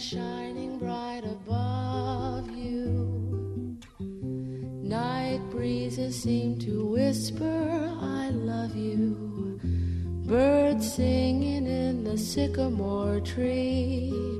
shining bright above you. Night breezes seem to whisper, I love you. Birds singing in the sycamore tree.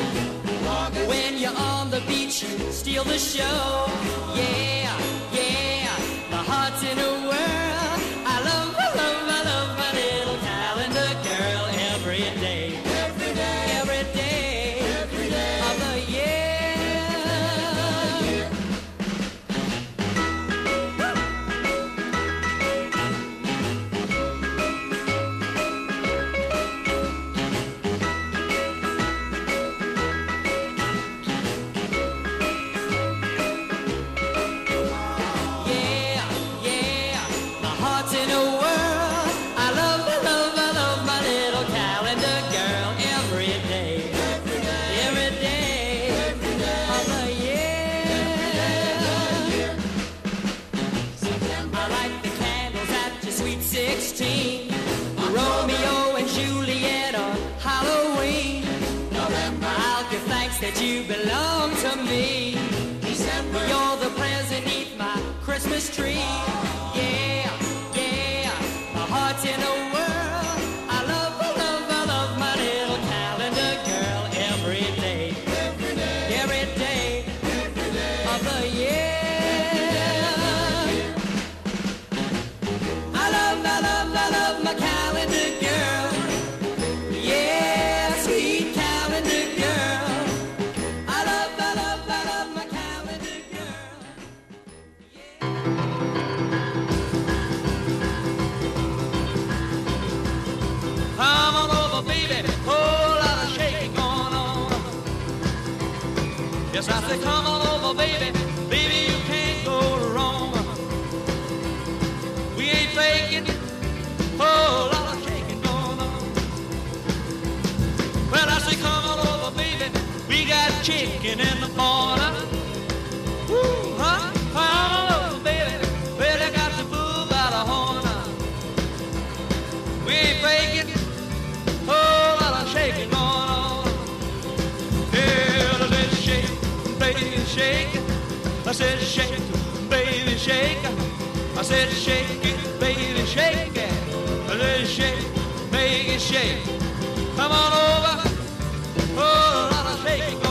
the beach, steal the show. Yeah, yeah, my heart's in a belong to me. December, you're the present neath my Christmas tree. Yes, I say, come on over, baby. Baby, you can't go wrong. We ain't faking. Oh, a lot of shaking going on. Well, I say, come on over, baby. We got chicken and said, shake, baby, shake. I said, shake it, baby, shake it. I said, shake, baby shake. Come on over. Oh, a lot of shake.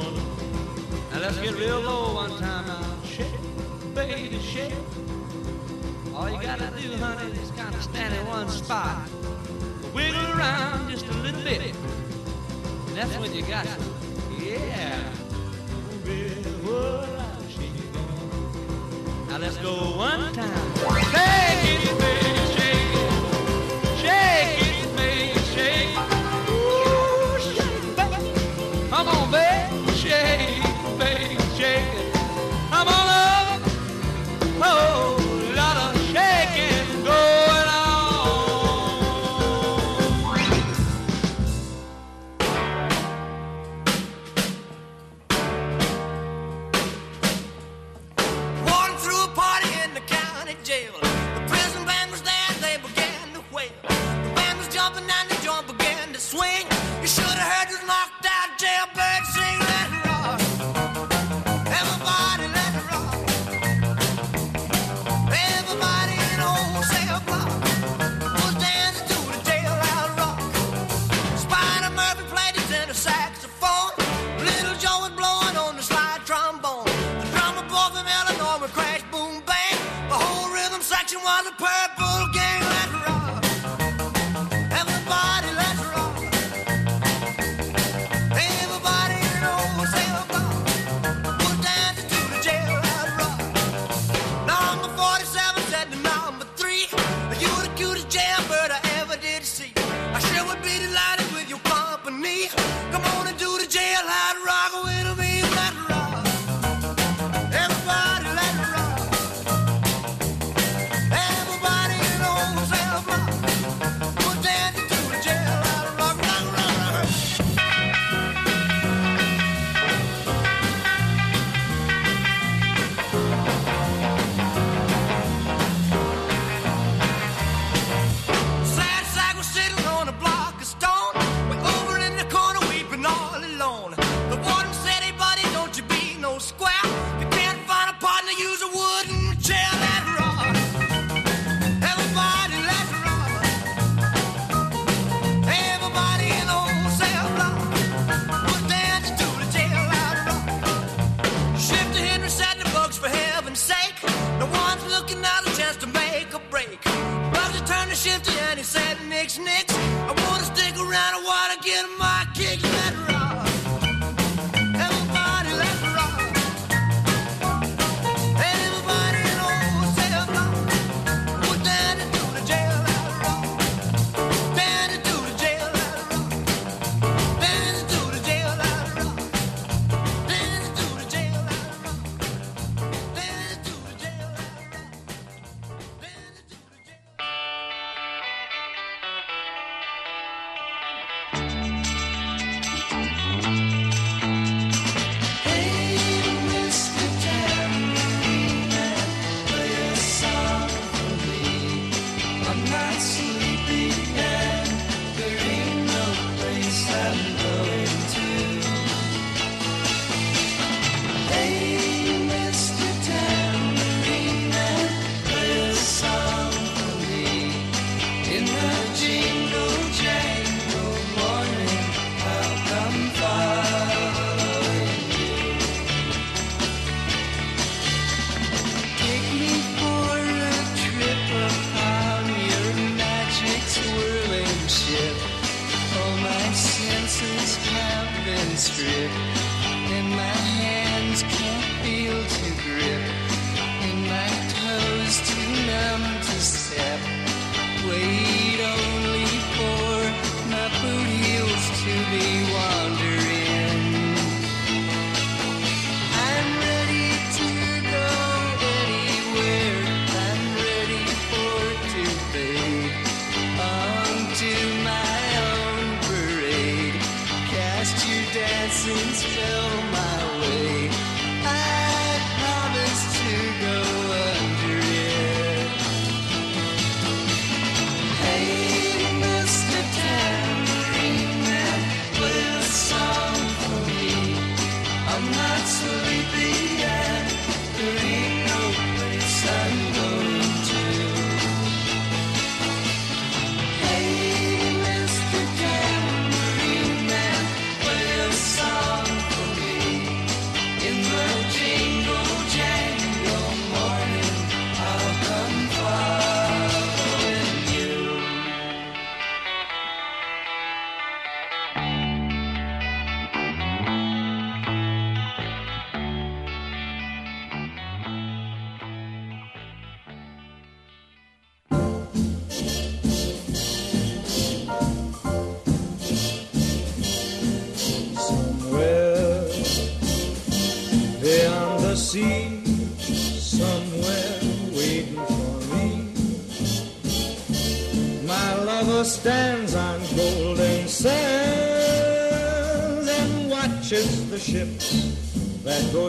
let's get real low one time now. Shake, baby, shake. All you gotta do, honey, is kind of stand in one spot. Wiggle around just a little bit. And that's when you got it. Yeah. Now let's go one time. Hey! watching while the purple.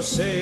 That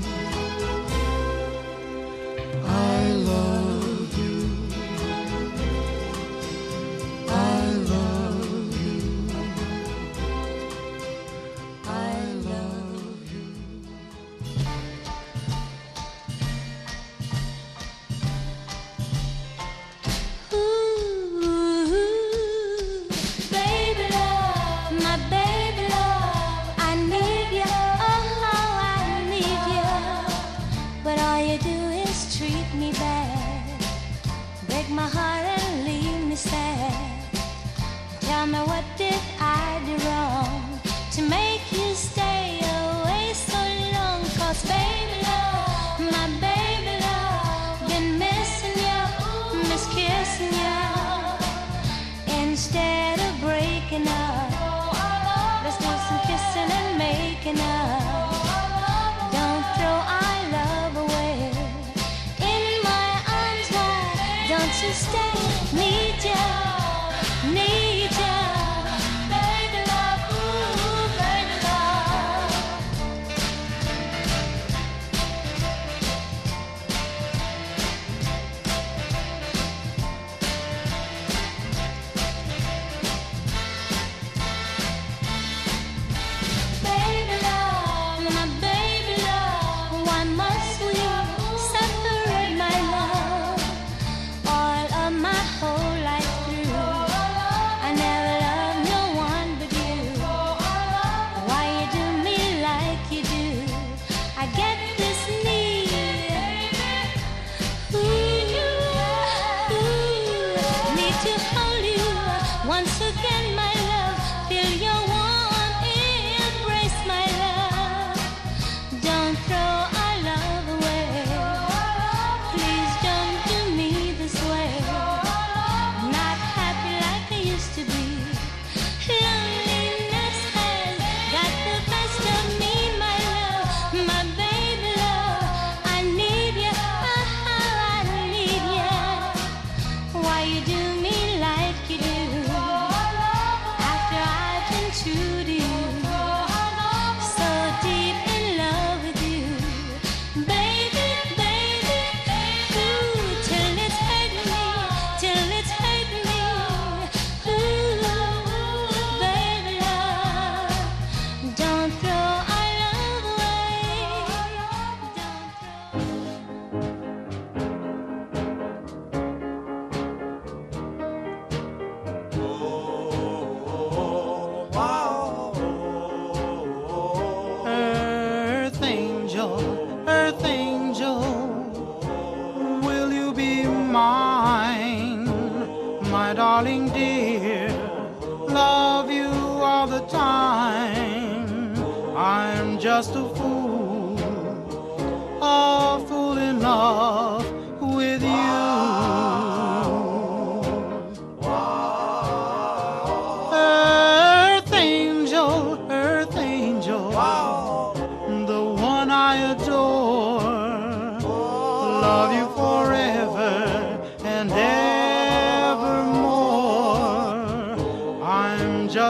To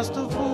Just the fool.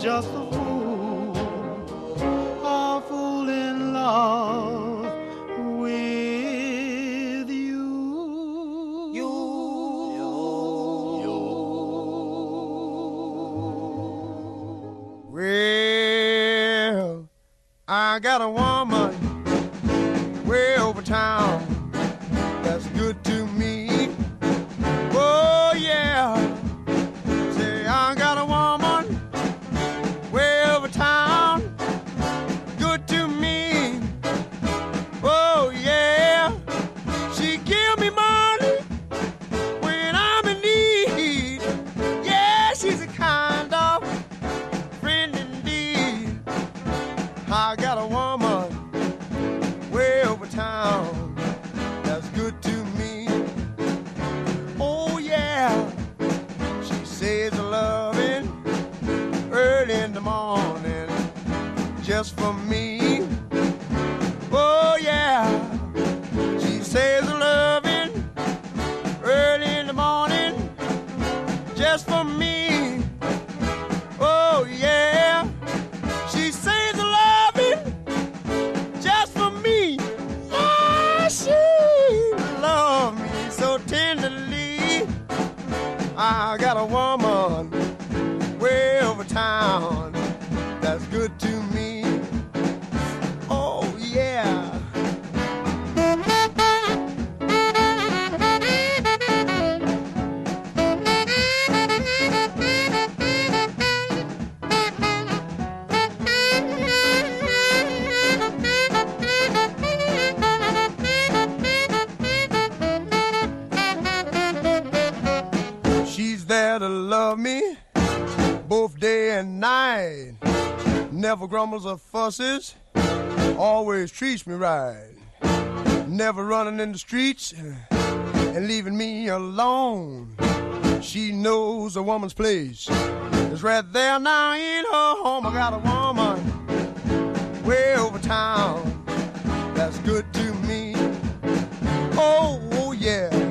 just a fool. never grumbles or fusses, always treats me right. Never running in the streets and leaving me alone. She knows a woman's place. is right there now in her home. I got a woman way over town that's good to me. Oh, oh yeah.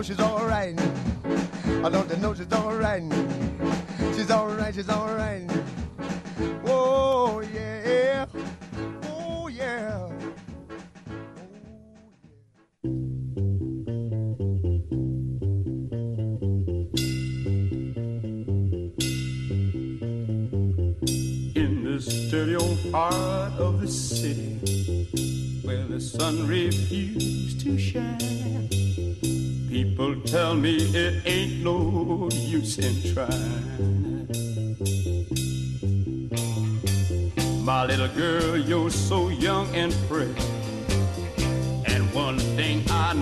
know she's alright. I don't know she's alright? She's alright, she's alright. Oh, yeah. Oh, yeah. In this dirty old part of the city where the sun refused to shine People tell me it ain't no use in trying. My little girl, you're so young and pretty. And one thing I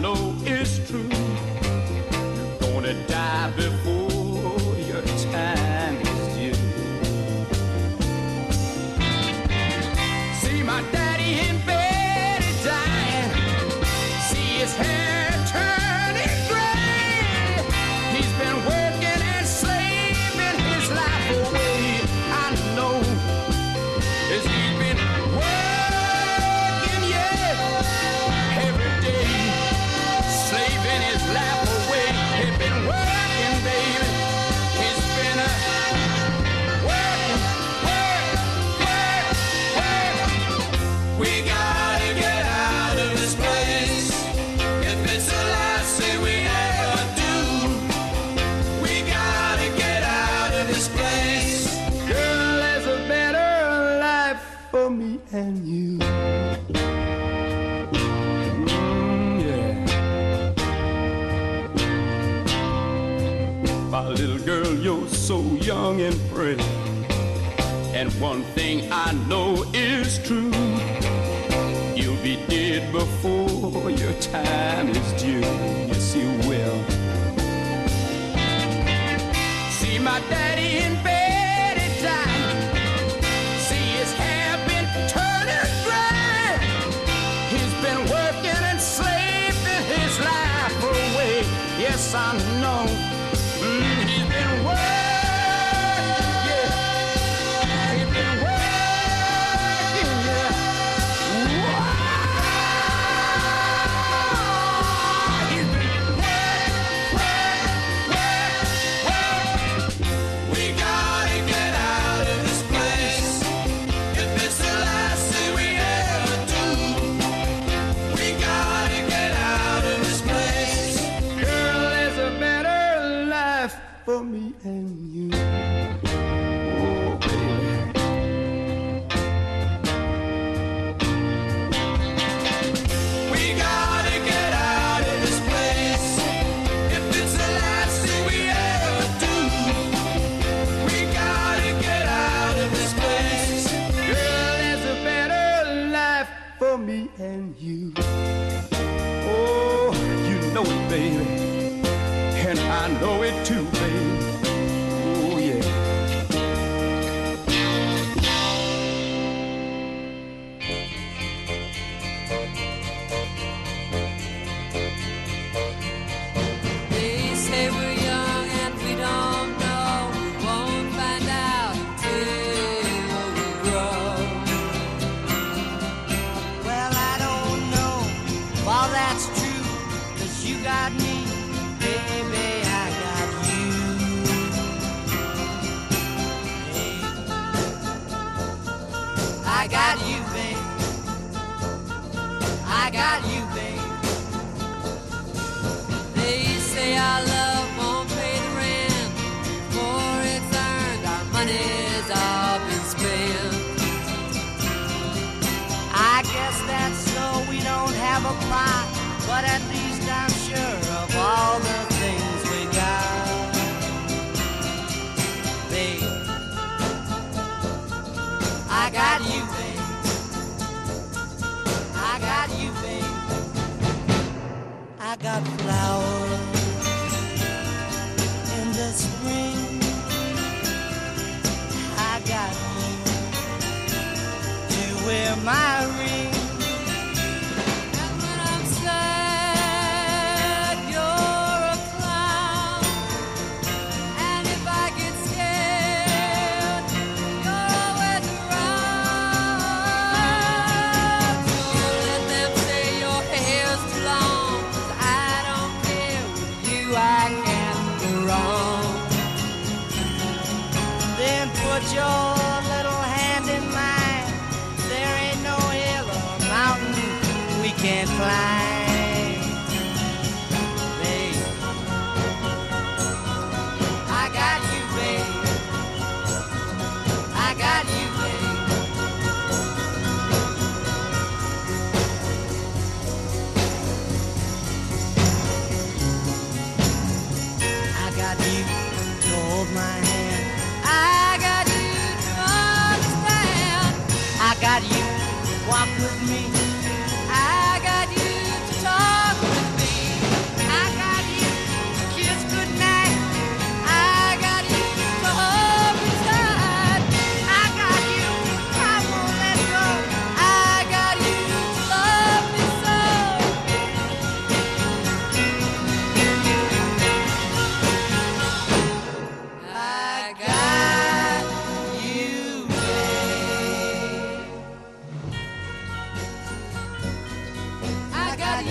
I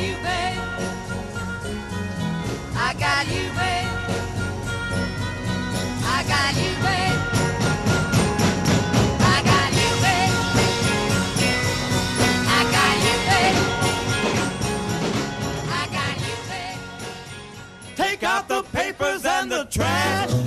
you, babe. I got you, babe. I got you, babe. I got you, babe. I got you, babe. I got you, babe. Take out the papers and the trash.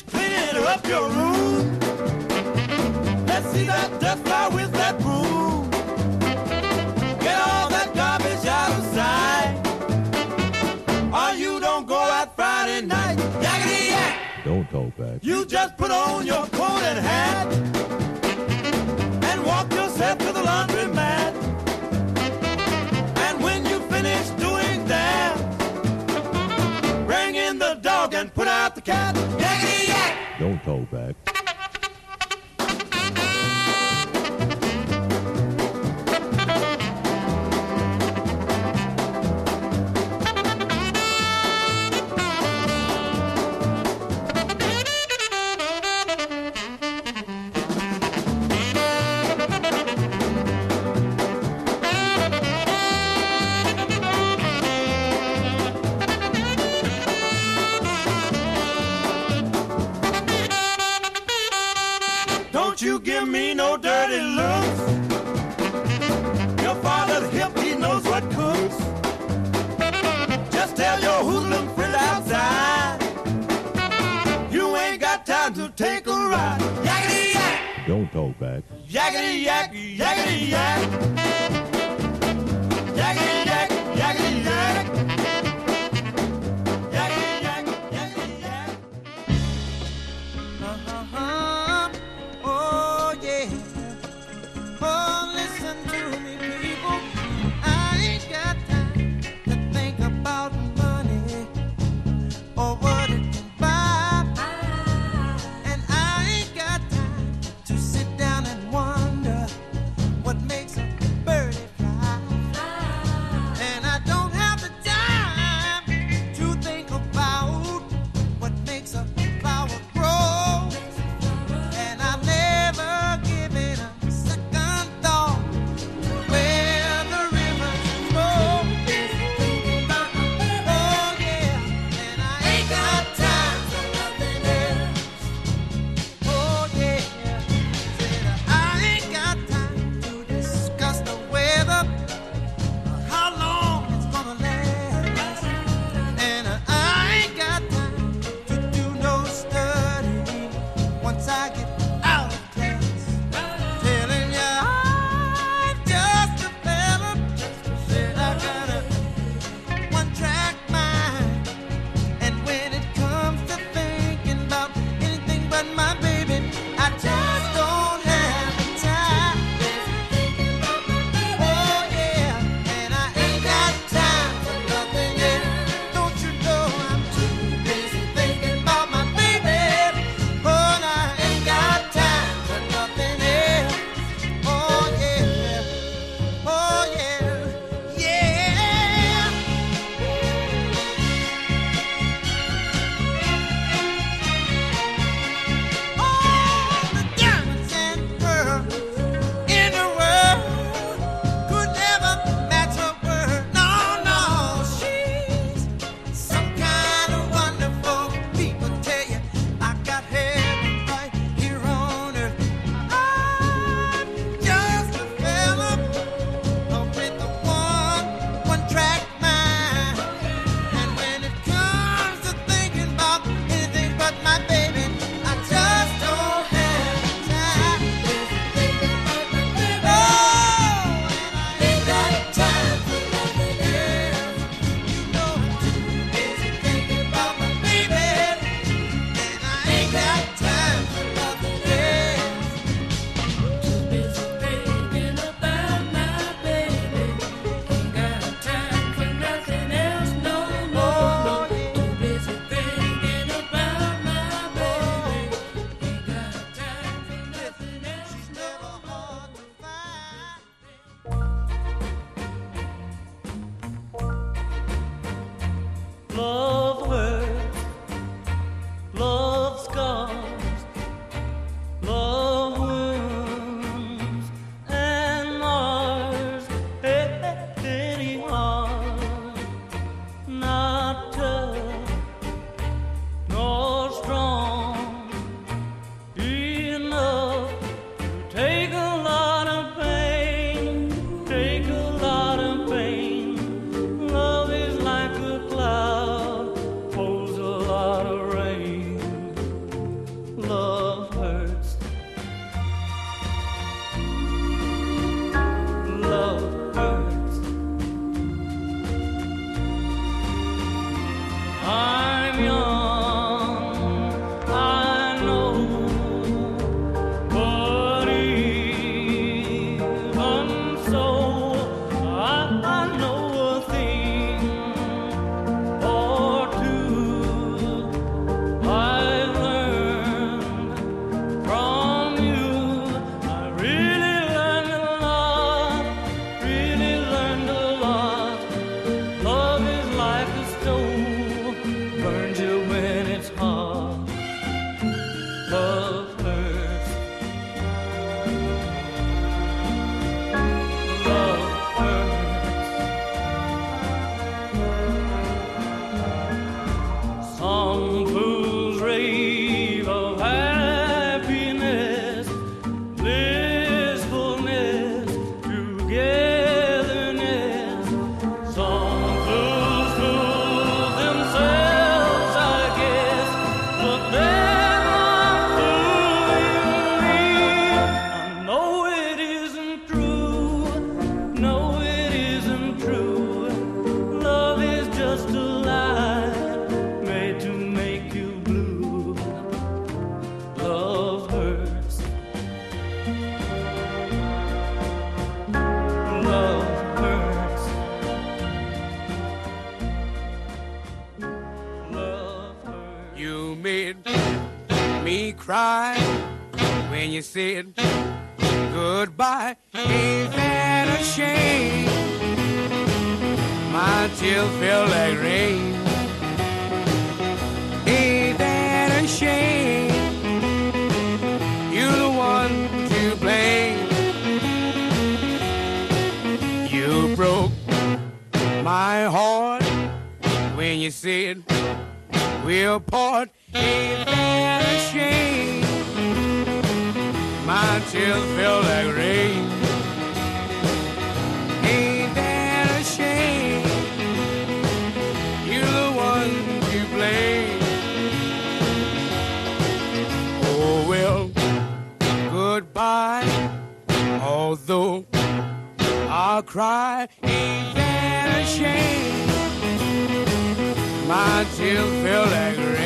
Finish cleaning up your room. Let's see that dust fly with that broom. Get all that garbage out of sight. Or you don't go out Friday night. Yakety yak! Don't talk back. You just put on your coat and hat and put out the cat. Yak! Don't talk back. Just tell your hoodlum friend outside. You ain't got time to take a ride. Yakety yak! Don't talk back. Yak, yakety yak. Yakety yak, yakety cry when you said goodbye. Ain't that a shame? My tears feel like rain. Ain't that a shame? You're the one to blame. You broke my heart when you said we'll part. Tears feel like rain. Ain't that a shame? You're the one to blame. Oh well, goodbye. Although I'll cry, ain't that a shame? My tears feel like rain.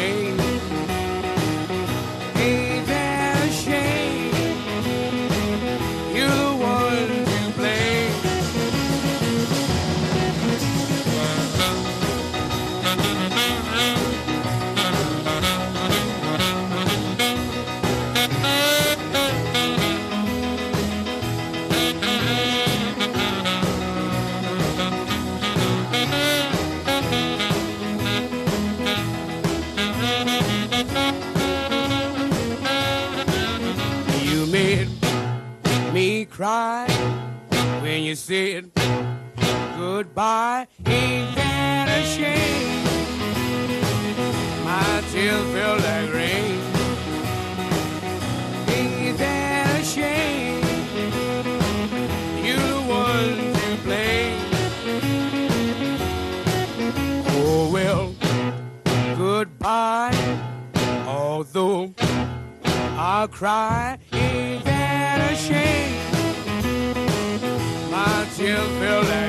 Goodbye. Ain't that a shame? My tears feel like rain. Ain't that a shame? You're the one to blame. Oh well, goodbye. Although I'll cry, ain't that a shame? My tears feel like